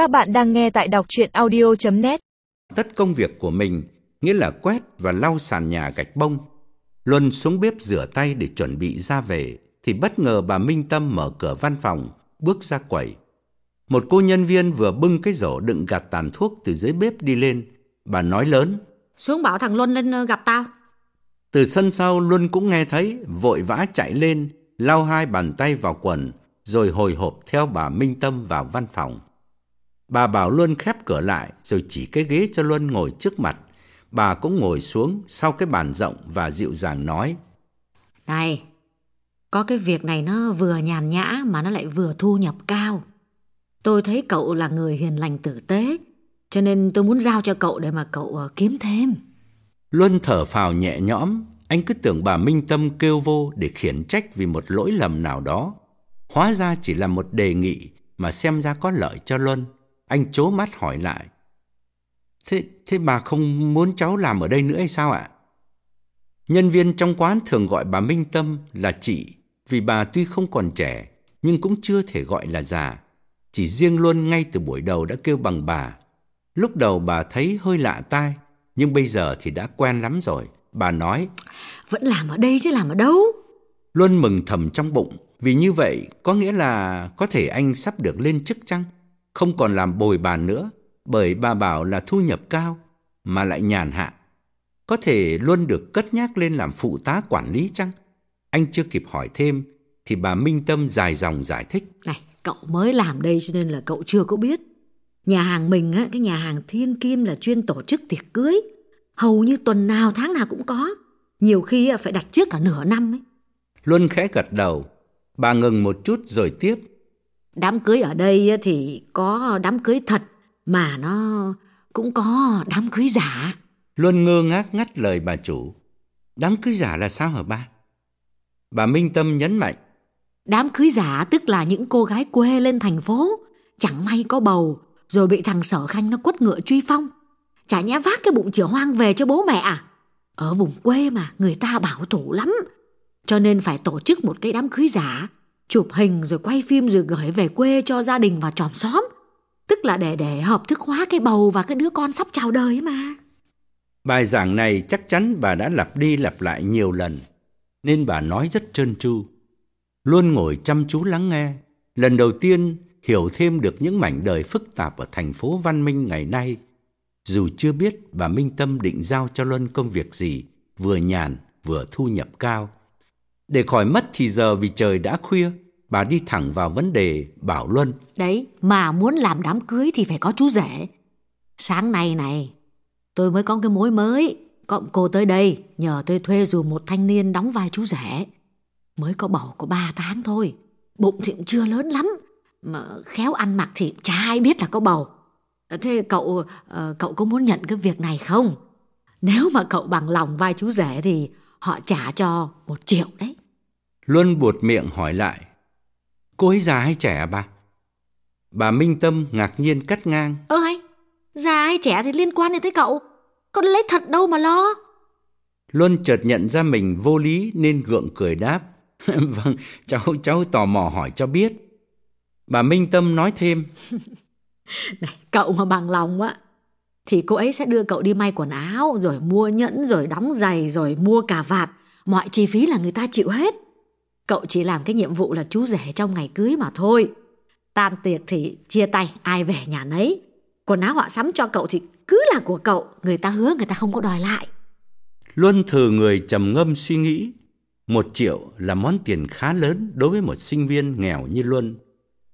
Các bạn đang nghe tại đọc chuyện audio.net Tất công việc của mình nghĩa là quét và lau sàn nhà gạch bông. Luân xuống bếp rửa tay để chuẩn bị ra về thì bất ngờ bà Minh Tâm mở cửa văn phòng, bước ra quầy. Một cô nhân viên vừa bưng cái rổ đựng gạt tàn thuốc từ dưới bếp đi lên. Bà nói lớn. Xuống bảo thằng Luân lên ờ, gặp tao. Từ sân sau Luân cũng nghe thấy, vội vã chạy lên, lau hai bàn tay vào quần, rồi hồi hộp theo bà Minh Tâm vào văn phòng. Bà bảo Luân khép cửa lại rồi chỉ cái ghế cho Luân ngồi trước mặt. Bà cũng ngồi xuống sau cái bàn rộng và dịu dàng nói. Này, có cái việc này nó vừa nhàn nhã mà nó lại vừa thu nhập cao. Tôi thấy cậu là người hiền lành tử tế, cho nên tôi muốn giao cho cậu để mà cậu ờ, kiếm thêm. Luân thở phào nhẹ nhõm, anh cứ tưởng bà Minh Tâm kêu vô để khiển trách vì một lỗi lầm nào đó. Hóa ra chỉ là một đề nghị mà xem ra có lợi cho Luân. Anh chố mắt hỏi lại. Thế, thế bà không muốn cháu làm ở đây nữa hay sao ạ? Nhân viên trong quán thường gọi bà Minh Tâm là chị vì bà tuy không còn trẻ nhưng cũng chưa thể gọi là già. Chỉ riêng Luân ngay từ buổi đầu đã kêu bằng bà. Lúc đầu bà thấy hơi lạ tai nhưng bây giờ thì đã quen lắm rồi. Bà nói Vẫn làm ở đây chứ làm ở đâu. Luân mừng thầm trong bụng vì như vậy có nghĩa là có thể anh sắp được lên chức chăng? Không còn làm bồi bàn nữa bởi bà bảo là thu nhập cao mà lại nhàn hạ. Có thể Luân được cất nhắc lên làm phụ tá quản lý chăng? Anh chưa kịp hỏi thêm thì bà Minh Tâm dài dòng giải thích. Này, cậu mới làm đây cho nên là cậu chưa có biết. Nhà hàng mình, á, cái nhà hàng Thiên Kim là chuyên tổ chức tiệc cưới. Hầu như tuần nào tháng nào cũng có. Nhiều khi phải đặt trước cả nửa năm ấy. Luân khẽ gật đầu. Bà ngừng một chút rồi tiếp. Đám cưới ở đây thì có đám cưới thật mà nó cũng có đám cưới giả. Luân ngơ ngác ngắt lời bà chủ. Đám cưới giả là sao hả ba? Bà Minh Tâm nhấn mạnh. Đám cưới giả tức là những cô gái quê lên thành phố, chẳng may có bầu, rồi bị thằng sở khanh nó quất ngựa truy phong. Chả nhẽ vác cái bụng chửa hoang về cho bố mẹ à? Ở vùng quê mà người ta bảo thủ lắm. Cho nên phải tổ chức một cái đám cưới giả, chụp hình rồi quay phim rồi gửi về quê cho gia đình và tròm xóm. Tức là để để hợp thức hóa cái bầu và cái đứa con sắp chào đời ấy mà. Bài giảng này chắc chắn bà đã lặp đi lặp lại nhiều lần, nên bà nói rất trơn tru. Luôn ngồi chăm chú lắng nghe, lần đầu tiên hiểu thêm được những mảnh đời phức tạp ở thành phố văn minh ngày nay. Dù chưa biết bà Minh Tâm định giao cho Luân công việc gì, vừa nhàn vừa thu nhập cao. Để khỏi mất thì giờ vì trời đã khuya, bà đi thẳng vào vấn đề bảo Luân. Đấy, mà muốn làm đám cưới thì phải có chú rể. Sáng nay này, tôi mới có cái mối mới. Cộng cô tới đây, nhờ tôi thuê dù một thanh niên đóng vai chú rể. Mới có bầu có 3 tháng thôi. Bụng thì cũng chưa lớn lắm. Mà khéo ăn mặc thì chả ai biết là có bầu. Thế cậu ờ, cậu có muốn nhận cái việc này không? Nếu mà cậu bằng lòng vai chú rể thì họ trả cho một triệu đấy. Luân buột miệng hỏi lại. Cô ấy già hay trẻ à bà? Bà Minh Tâm ngạc nhiên cắt ngang. Ơ hay, già hay trẻ thì liên quan đến tới cậu. Con lấy thật đâu mà lo. Luân chợt nhận ra mình vô lý nên gượng cười đáp. vâng, cháu cháu tò mò hỏi cho biết. Bà Minh Tâm nói thêm. Này, cậu mà bằng lòng á thì cô ấy sẽ đưa cậu đi may quần áo rồi mua nhẫn rồi đóng giày rồi mua cà vạt mọi chi phí là người ta chịu hết cậu chỉ làm cái nhiệm vụ là chú rể trong ngày cưới mà thôi tan tiệc thì chia tay ai về nhà nấy quần áo họ sắm cho cậu thì cứ là của cậu người ta hứa người ta không có đòi lại Luân thử người trầm ngâm suy nghĩ. Một triệu là món tiền khá lớn đối với một sinh viên nghèo như Luân.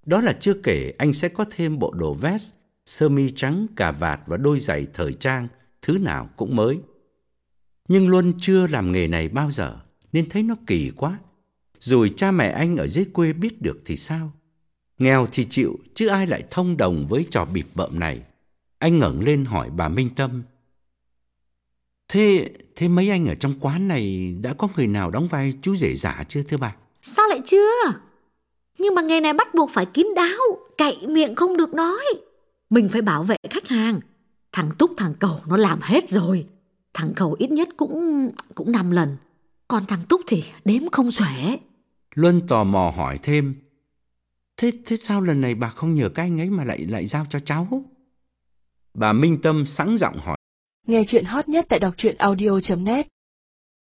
Đó là chưa kể anh sẽ có thêm bộ đồ vest, sơ mi trắng, cà vạt và đôi giày thời trang, thứ nào cũng mới. Nhưng Luân chưa làm nghề này bao giờ, nên thấy nó kỳ quá. Rồi cha mẹ anh ở dưới quê biết được thì sao? Nghèo thì chịu, chứ ai lại thông đồng với trò bịp bợm này. Anh ngẩng lên hỏi bà Minh Tâm. Thế, thế mấy anh ở trong quán này đã có người nào đóng vai chú rể giả chưa thưa bà? sao lại chưa nhưng mà nghề này bắt buộc phải kín đáo cậy miệng không được nói mình phải bảo vệ khách hàng thằng túc thằng cầu nó làm hết rồi thằng cầu ít nhất cũng cũng năm lần còn thằng túc thì đếm không xuể Luân tò mò hỏi thêm. Thế thế sao lần này bà không nhờ các anh ấy mà lại lại giao cho cháu? Bà Minh Tâm sẵn giọng hỏi. Nghe chuyện hot nhất tại đọc truyện audio.net